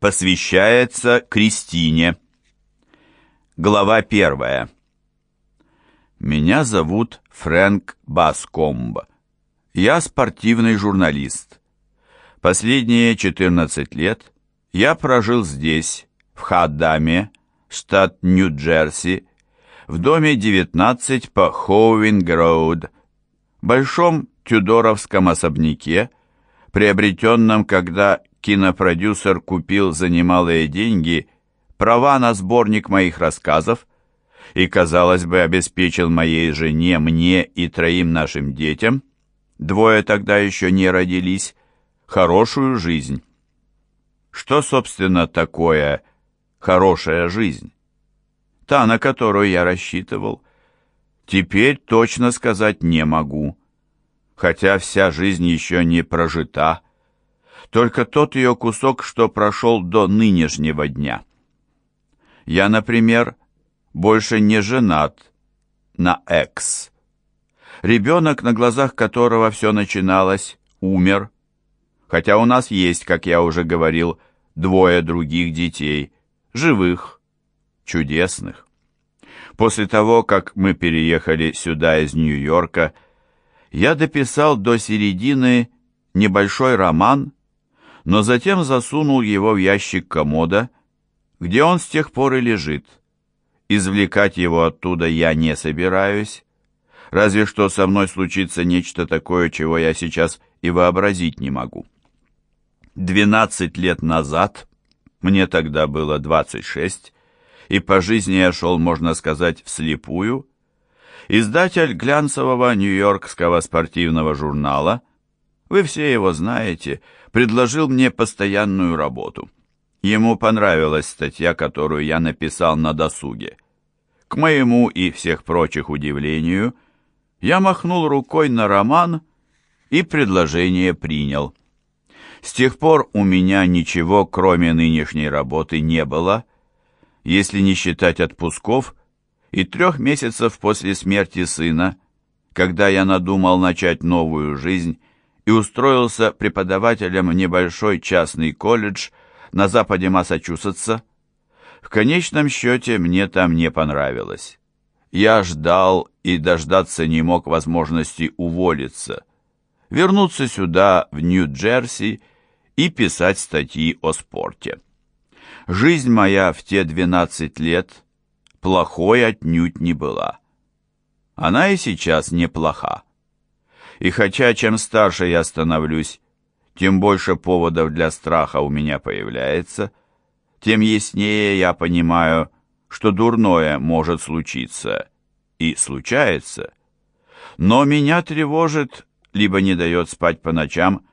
Посвящается Кристине. Глава первая. Меня зовут Фрэнк Баскомб. Я спортивный журналист. Последние 14 лет я прожил здесь, в Хаддаме, штат Нью-Джерси, в доме 19 по Ховинг-роуд, большом тюдоровском особняке, приобретенном, когда кинопродюсер купил за немалые деньги права на сборник моих рассказов и, казалось бы, обеспечил моей жене, мне и троим нашим детям, двое тогда еще не родились, хорошую жизнь. Что, собственно, такое хорошая жизнь? Та, на которую я рассчитывал, теперь точно сказать не могу. Хотя вся жизнь еще не прожита, только тот ее кусок, что прошел до нынешнего дня. Я, например, больше не женат на экс. Ребенок, на глазах которого все начиналось, умер, хотя у нас есть, как я уже говорил, двое других детей, живых, чудесных. После того, как мы переехали сюда из Нью-Йорка, я дописал до середины небольшой роман, но затем засунул его в ящик комода, где он с тех пор и лежит. Извлекать его оттуда я не собираюсь, разве что со мной случится нечто такое, чего я сейчас и вообразить не могу. Двенадцать лет назад, мне тогда было двадцать шесть, и по жизни я шел, можно сказать, вслепую, Издатель глянцевого нью-йоркского спортивного журнала, вы все его знаете, предложил мне постоянную работу. Ему понравилась статья, которую я написал на досуге. К моему и всех прочих удивлению, я махнул рукой на роман и предложение принял. С тех пор у меня ничего, кроме нынешней работы, не было, если не считать отпусков и трех месяцев после смерти сына, когда я надумал начать новую жизнь и устроился преподавателем в небольшой частный колледж на западе Массачусетса, в конечном счете мне там не понравилось. Я ждал и дождаться не мог возможности уволиться, вернуться сюда, в Нью-Джерси, и писать статьи о спорте. Жизнь моя в те 12 лет – плохой отнюдь не была. Она и сейчас неплоха. И хотя чем старше я становлюсь, тем больше поводов для страха у меня появляется, тем яснее я понимаю, что дурное может случиться и случается. Но меня тревожит, либо не дает спать по ночам,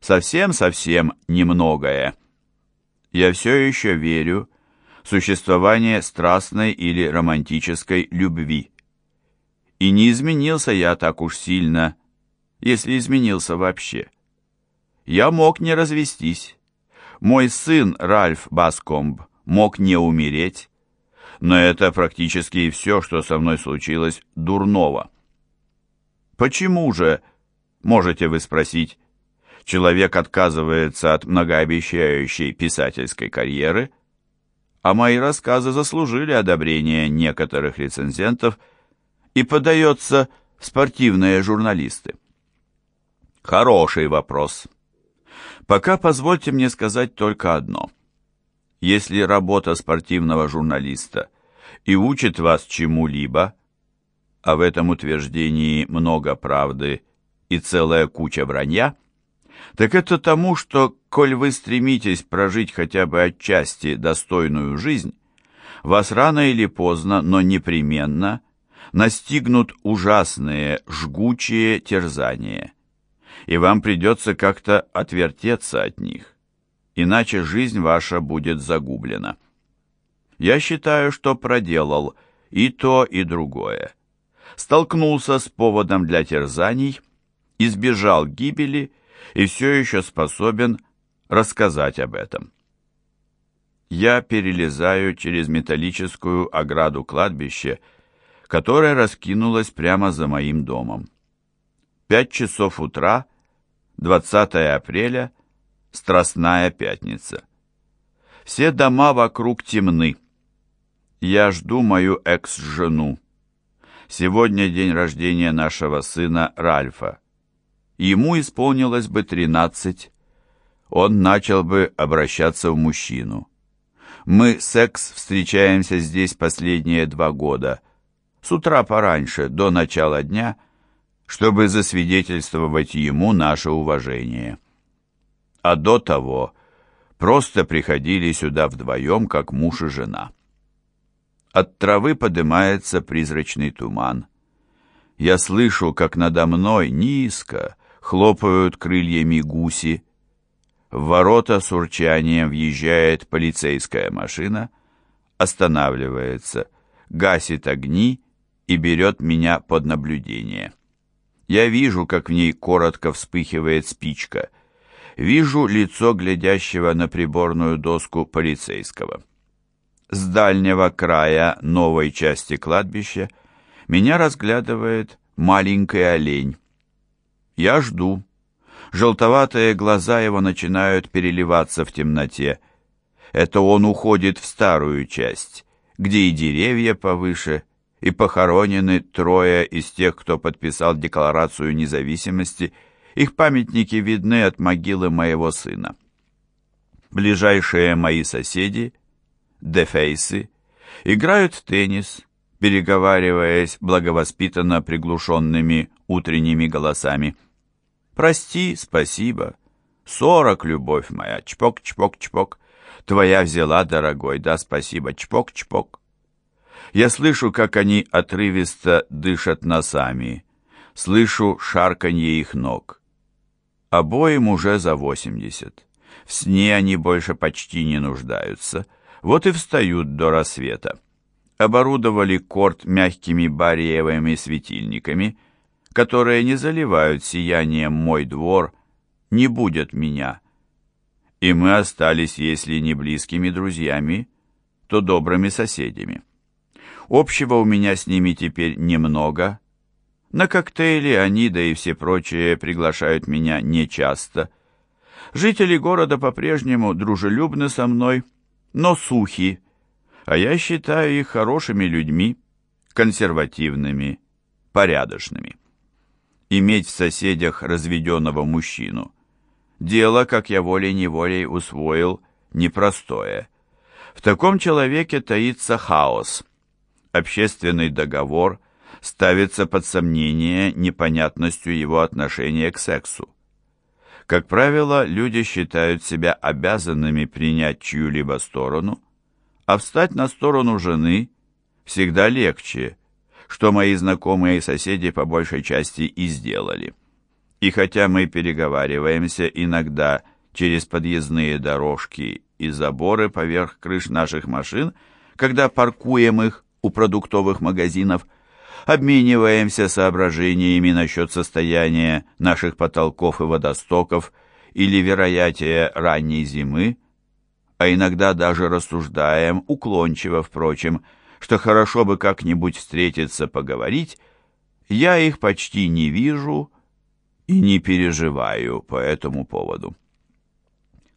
совсем-совсем немногое. Я все еще верю, существование страстной или романтической любви. И не изменился я так уж сильно, если изменился вообще. Я мог не развестись. Мой сын Ральф Баскомб мог не умереть, но это практически все, что со мной случилось дурного. Почему же, можете вы спросить, человек отказывается от многообещающей писательской карьеры – а мои рассказы заслужили одобрение некоторых рецензентов и подается в спортивные журналисты. Хороший вопрос. Пока позвольте мне сказать только одно. Если работа спортивного журналиста и учит вас чему-либо, а в этом утверждении много правды и целая куча вранья, так это тому, что, коль вы стремитесь прожить хотя бы отчасти достойную жизнь, вас рано или поздно, но непременно, настигнут ужасные, жгучие терзания, и вам придется как-то отвертеться от них, иначе жизнь ваша будет загублена. Я считаю, что проделал и то, и другое. Столкнулся с поводом для терзаний, избежал гибели и все еще способен рассказать об этом. Я перелезаю через металлическую ограду кладбища, которая раскинулась прямо за моим домом. Пять часов утра, 20 апреля, Страстная пятница. Все дома вокруг темны. Я жду мою экс-жену. Сегодня день рождения нашего сына Ральфа. Ему исполнилось бы тринадцать. Он начал бы обращаться в мужчину. Мы с Экс встречаемся здесь последние два года. С утра пораньше, до начала дня, чтобы засвидетельствовать ему наше уважение. А до того просто приходили сюда вдвоем, как муж и жена. От травы поднимается призрачный туман. Я слышу, как надо мной низко хлопают крыльями гуси. В ворота с урчанием въезжает полицейская машина, останавливается, гасит огни и берет меня под наблюдение. Я вижу, как в ней коротко вспыхивает спичка. Вижу лицо глядящего на приборную доску полицейского. С дальнего края новой части кладбища меня разглядывает маленький олень. Я жду. Желтоватые глаза его начинают переливаться в темноте. Это он уходит в старую часть, где и деревья повыше, и похоронены трое из тех, кто подписал Декларацию независимости. Их памятники видны от могилы моего сына. Ближайшие мои соседи — дефейсы, играют в теннис, переговариваясь благовоспитанно приглушенными утренними голосами. «Прости, спасибо. Сорок, любовь моя. Чпок, чпок, чпок. Твоя взяла, дорогой, да, спасибо. Чпок, чпок». Я слышу, как они отрывисто дышат носами. Слышу шарканье их ног. Обоим уже за восемьдесят. В сне они больше почти не нуждаются. Вот и встают до рассвета. Оборудовали корт мягкими бариевыми светильниками, которые не заливают сиянием мой двор, не будет меня. И мы остались, если не близкими друзьями, то добрыми соседями. Общего у меня с ними теперь немного. На коктейли они, да и все прочие, приглашают меня нечасто. Жители города по-прежнему дружелюбны со мной, но сухи, а я считаю их хорошими людьми, консервативными, порядочными. Иметь в соседях разведенного мужчину – дело, как я волей-неволей усвоил, непростое. В таком человеке таится хаос. Общественный договор ставится под сомнение непонятностью его отношения к сексу. Как правило, люди считают себя обязанными принять чью-либо сторону, а встать на сторону жены всегда легче, что мои знакомые и соседи по большей части и сделали. И хотя мы переговариваемся иногда через подъездные дорожки и заборы поверх крыш наших машин, когда паркуем их у продуктовых магазинов, обмениваемся соображениями насчет состояния наших потолков и водостоков или вероятия ранней зимы, а иногда даже рассуждаем, уклончиво, впрочем, что хорошо бы как-нибудь встретиться, поговорить, я их почти не вижу и не переживаю по этому поводу.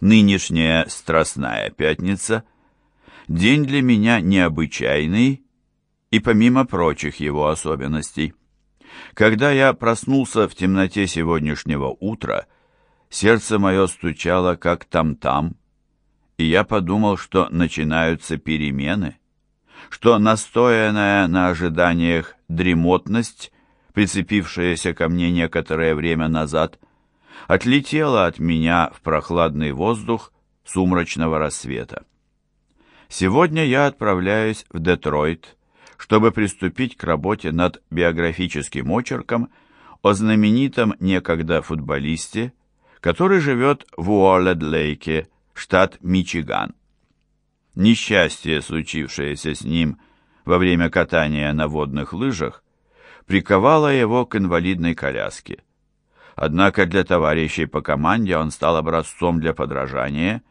Нынешняя Страстная Пятница – день для меня необычайный и помимо прочих его особенностей. Когда я проснулся в темноте сегодняшнего утра, сердце мое стучало как там-там, и я подумал, что начинаются перемены, что настоянная на ожиданиях дремотность, прицепившаяся ко мне некоторое время назад, отлетела от меня в прохладный воздух сумрачного рассвета. Сегодня я отправляюсь в Детройт, чтобы приступить к работе над биографическим очерком о знаменитом некогда футболисте, который живет в Уоллед-Лейке, штат Мичиган. Несчастье, случившееся с ним во время катания на водных лыжах, приковало его к инвалидной коляске. Однако для товарищей по команде он стал образцом для подражания,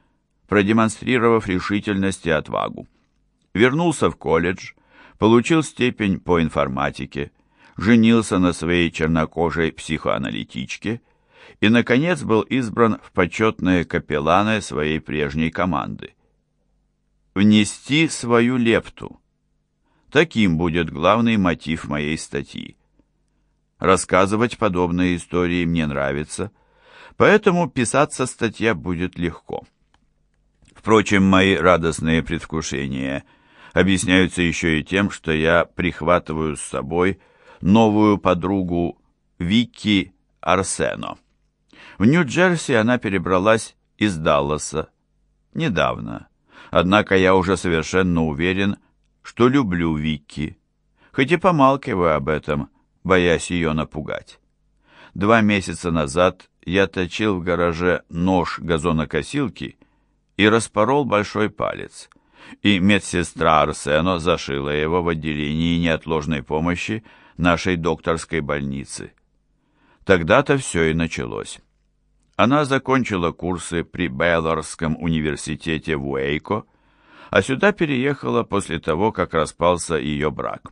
продемонстрировав решительность и отвагу. Вернулся в колледж, получил степень по информатике, женился на своей чернокожей психоаналитичке и, наконец, был избран в почетные капелланы своей прежней команды. Внести свою лепту. Таким будет главный мотив моей статьи. Рассказывать подобные истории мне нравится, поэтому писаться статья будет легко. Впрочем, мои радостные предвкушения объясняются еще и тем, что я прихватываю с собой новую подругу Вики Арсено. В Нью-Джерси она перебралась из Далласа недавно. Однако я уже совершенно уверен, что люблю Вики, хоть и помалкиваю об этом, боясь ее напугать. Два месяца назад я точил в гараже нож газонокосилки и распорол большой палец, и медсестра Арсено зашила его в отделении неотложной помощи нашей докторской больницы. Тогда-то все и началось. Она закончила курсы при Бейлорском университете в Уэйко, а сюда переехала после того, как распался ее брак.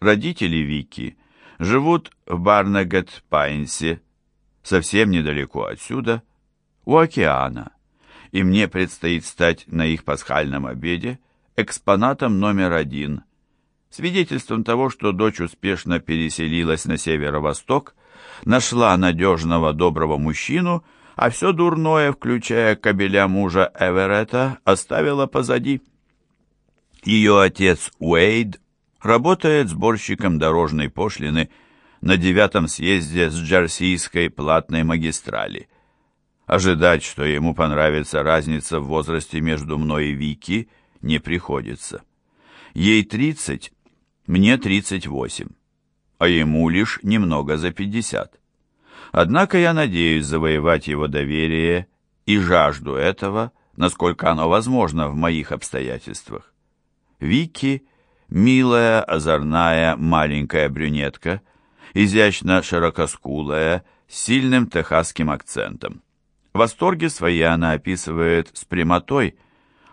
Родители Вики живут в Барнегет-Пайнсе, совсем недалеко отсюда, у океана, и мне предстоит стать на их пасхальном обеде экспонатом номер один, свидетельством того, что дочь успешно переселилась на северо-восток, нашла надежного доброго мужчину, а все дурное, включая кабеля мужа Эверетта, оставила позади. Ее отец Уэйд работает сборщиком дорожной пошлины на девятом съезде с Джерсийской платной магистрали. Ожидать, что ему понравится разница в возрасте между мной и Вики, не приходится. Ей тридцать, мне тридцать восемь, а ему лишь немного за пятьдесят. Однако я надеюсь завоевать его доверие и жажду этого, насколько оно возможно в моих обстоятельствах. Вики – милая, озорная, маленькая брюнетка, изящно широкоскулая, с сильным техасским акцентом. Восторги свои она описывает с прямотой,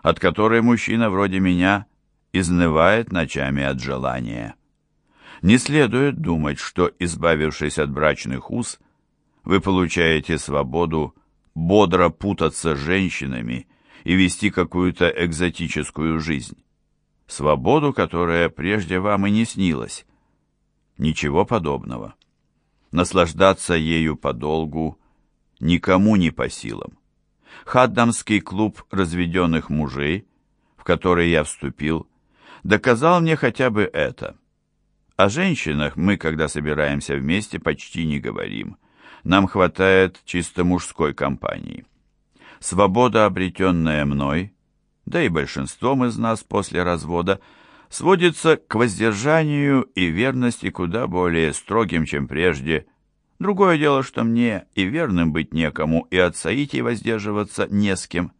от которой мужчина вроде меня изнывает ночами от желания. Не следует думать, что, избавившись от брачных уз, вы получаете свободу бодро путаться с женщинами и вести какую-то экзотическую жизнь. Свободу, которая прежде вам и не снилась. Ничего подобного. Наслаждаться ею подолгу никому не по силам. Хаддамский клуб разведенных мужей, в который я вступил, доказал мне хотя бы это. О женщинах мы, когда собираемся вместе, почти не говорим – нам хватает чисто мужской компании. Свобода, обретенная мной, да и большинством из нас после развода, сводится к воздержанию и верности куда более строгим, чем прежде. Другое дело, что мне и верным быть некому, и от соитий воздерживаться не с кем.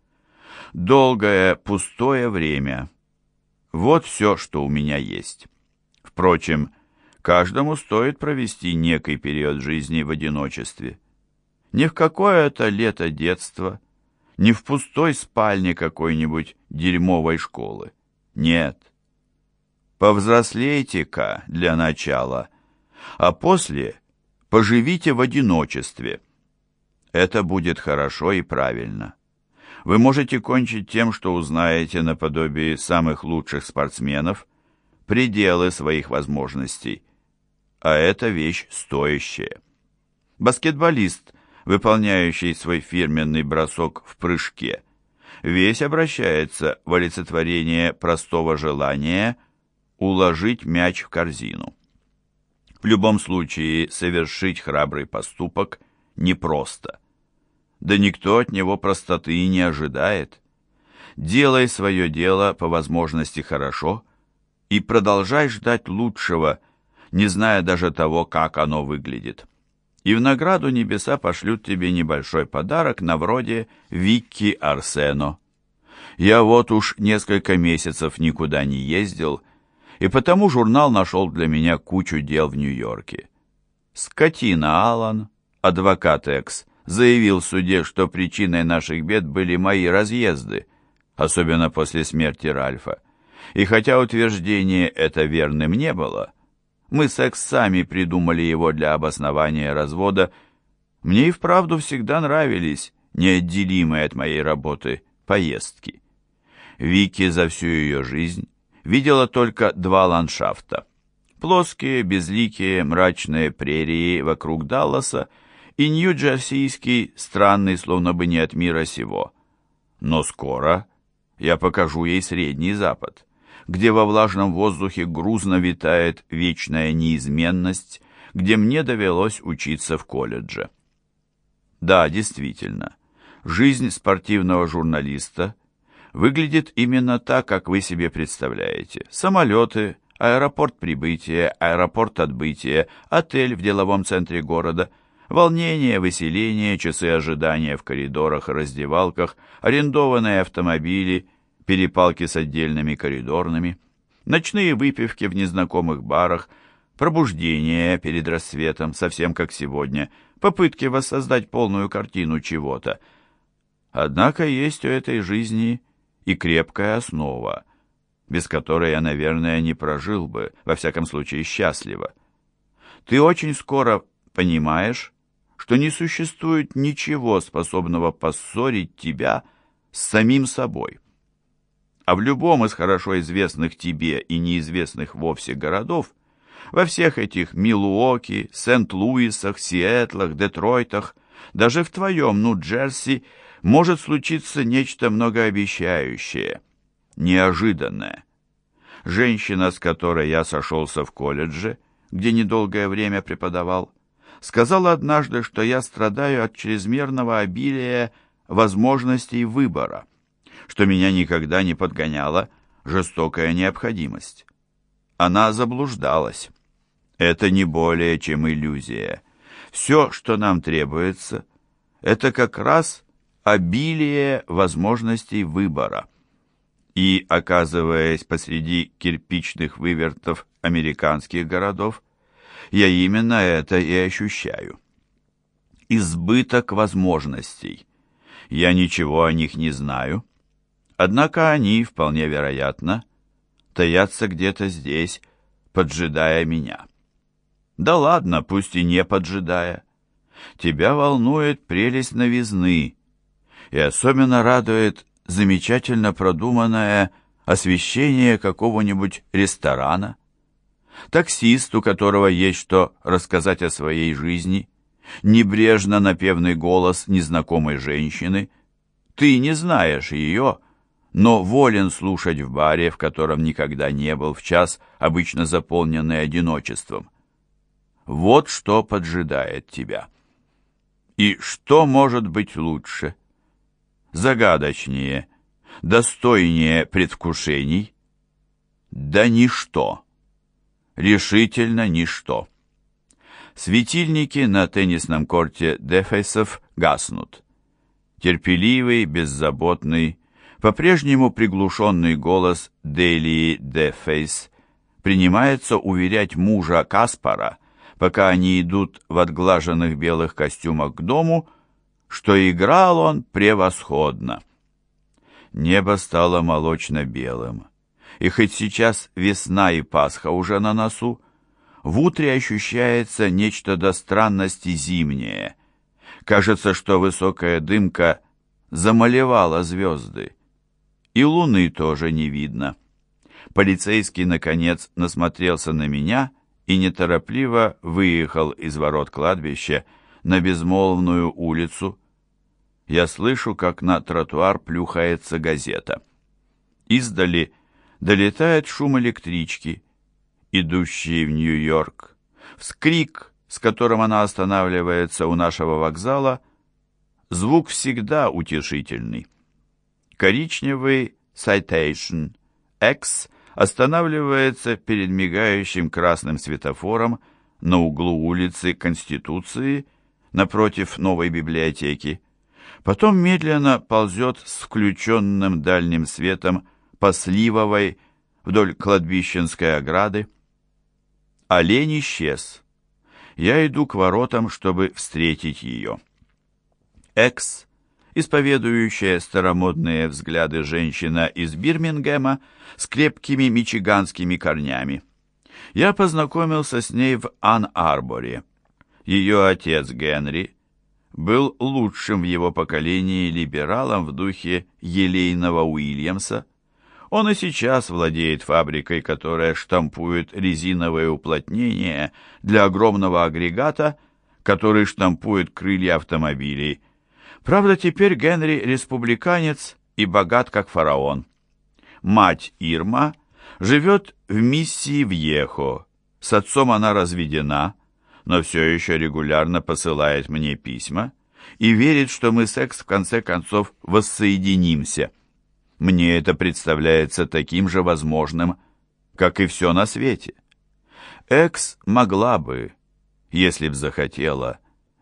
Долгое, пустое время. Вот все, что у меня есть. Впрочем, Каждому стоит провести некий период жизни в одиночестве. Не в какое-то лето детства, не в пустой спальне какой-нибудь дерьмовой школы. Нет. Повзрослейте-ка для начала, а после поживите в одиночестве. Это будет хорошо и правильно. Вы можете кончить тем, что узнаете наподобие самых лучших спортсменов пределы своих возможностей – а это вещь стоящая. Баскетболист, выполняющий свой фирменный бросок в прыжке, весь обращается в олицетворение простого желания уложить мяч в корзину. В любом случае, совершить храбрый поступок непросто. Да никто от него простоты и не ожидает. Делай свое дело по возможности хорошо и продолжай ждать лучшего – не зная даже того, как оно выглядит. И в награду небеса пошлют тебе небольшой подарок на вроде Вики Арсено. Я вот уж несколько месяцев никуда не ездил, и потому журнал нашел для меня кучу дел в Нью-Йорке. Скотина Алан, адвокат Экс, заявил в суде, что причиной наших бед были мои разъезды, особенно после смерти Ральфа. И хотя утверждение это верным не было, мы с Экс сами придумали его для обоснования развода. Мне и вправду всегда нравились неотделимые от моей работы поездки. Вики за всю ее жизнь видела только два ландшафта. Плоские, безликие, мрачные прерии вокруг Далласа и Нью-Джерсийский, странный, словно бы не от мира сего. Но скоро я покажу ей Средний Запад, где во влажном воздухе грузно витает вечная неизменность, где мне довелось учиться в колледже. Да, действительно, жизнь спортивного журналиста выглядит именно так, как вы себе представляете. Самолеты, аэропорт прибытия, аэропорт отбытия, отель в деловом центре города, волнение, выселение, часы ожидания в коридорах и раздевалках, арендованные автомобили, перепалки с отдельными коридорными, ночные выпивки в незнакомых барах, пробуждение перед рассветом, совсем как сегодня, попытки воссоздать полную картину чего-то. Однако есть у этой жизни и крепкая основа, без которой я, наверное, не прожил бы, во всяком случае, счастливо. Ты очень скоро понимаешь, что не существует ничего, способного поссорить тебя с самим собой. А в любом из хорошо известных тебе и неизвестных вовсе городов, во всех этих Милуоки, Сент-Луисах, Сиэтлах, Детройтах, даже в твоем Нью-Джерси может случиться нечто многообещающее, неожиданное. Женщина, с которой я сошелся в колледже, где недолгое время преподавал, сказала однажды, что я страдаю от чрезмерного обилия возможностей выбора, что меня никогда не подгоняла жестокая необходимость. Она заблуждалась. Это не более чем иллюзия. Все, что нам требуется, это как раз обилие возможностей выбора. И, оказываясь посреди кирпичных вывертов американских городов, я именно это и ощущаю. Избыток возможностей. Я ничего о них не знаю, однако они, вполне вероятно, таятся где-то здесь, поджидая меня. Да ладно, пусть и не поджидая. Тебя волнует прелесть новизны, и особенно радует замечательно продуманное освещение какого-нибудь ресторана. Таксист, у которого есть что рассказать о своей жизни, небрежно напевный голос незнакомой женщины. Ты не знаешь ее, но волен слушать в баре, в котором никогда не был, в час, обычно заполненный одиночеством. Вот что поджидает тебя. И что может быть лучше? Загадочнее, достойнее предвкушений? Да ничто. Решительно ничто. Светильники на теннисном корте Дефейсов гаснут. Терпеливый, беззаботный, по-прежнему приглушенный голос Делии Дефейс принимается уверять мужа Каспара, пока они идут в отглаженных белых костюмах к дому, что играл он превосходно. Небо стало молочно-белым, и хоть сейчас весна и Пасха уже на носу, в утре ощущается нечто до странности зимнее. Кажется, что высокая дымка замалевала звезды, и луны тоже не видно. Полицейский, наконец, насмотрелся на меня — и неторопливо выехал из ворот кладбища на безмолвную улицу. Я слышу, как на тротуар плюхается газета. Издали долетает шум электрички, идущей в Нью-Йорк. Вскрик, с которым она останавливается у нашего вокзала, звук всегда утешительный. Коричневый Citation X останавливается перед мигающим красным светофором на углу улицы Конституции напротив новой библиотеки. Потом медленно ползет с включенным дальним светом по Сливовой вдоль кладбищенской ограды. Олень исчез. Я иду к воротам, чтобы встретить ее. Экс исповедующая старомодные взгляды женщина из Бирмингема с крепкими мичиганскими корнями. Я познакомился с ней в Ан-Арборе. Ее отец Генри был лучшим в его поколении либералом в духе елейного Уильямса, Он и сейчас владеет фабрикой, которая штампует резиновые уплотнения для огромного агрегата, который штампует крылья автомобилей. Правда, теперь Генри республиканец и богат, как фараон. Мать Ирма живет в миссии Вьехо. С отцом она разведена, но все еще регулярно посылает мне письма и верит, что мы с Экс в конце концов воссоединимся. Мне это представляется таким же возможным, как и все на свете. Экс могла бы, если б захотела,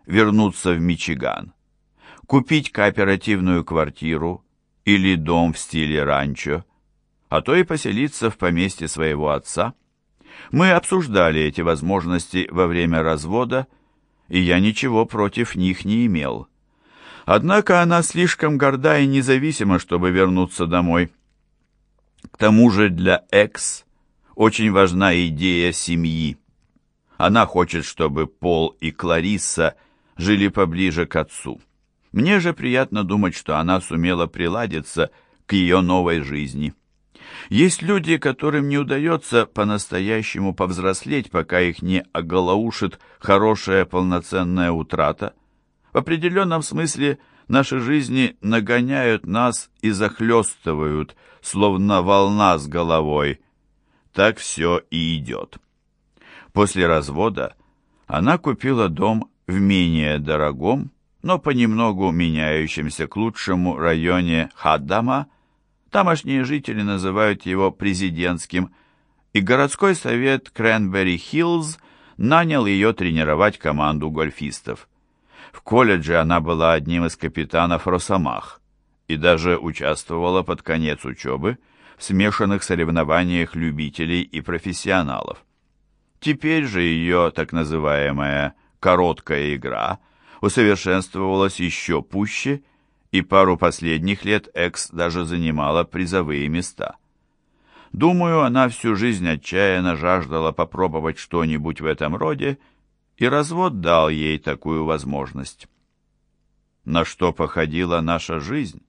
вернуться в Мичиган, купить кооперативную квартиру или дом в стиле ранчо, а то и поселиться в поместье своего отца. Мы обсуждали эти возможности во время развода, и я ничего против них не имел. Однако она слишком горда и независима, чтобы вернуться домой. К тому же для Экс очень важна идея семьи. Она хочет, чтобы Пол и Кларисса жили поближе к отцу. Мне же приятно думать, что она сумела приладиться к ее новой жизни. Есть люди, которым не удается по-настоящему повзрослеть, пока их не оголоушит хорошая полноценная утрата. В определенном смысле наши жизни нагоняют нас и захлестывают, словно волна с головой. Так все и идет. После развода она купила дом в менее дорогом, но понемногу меняющемся к лучшему районе Хаддама, тамошние жители называют его президентским, и городской совет Кренбери-Хиллз нанял ее тренировать команду гольфистов. В колледже она была одним из капитанов Росомах и даже участвовала под конец учебы в смешанных соревнованиях любителей и профессионалов. Теперь же ее так называемая «короткая игра» усовершенствовалась еще пуще, и пару последних лет Экс даже занимала призовые места. Думаю, она всю жизнь отчаянно жаждала попробовать что-нибудь в этом роде, и развод дал ей такую возможность. На что походила наша жизнь?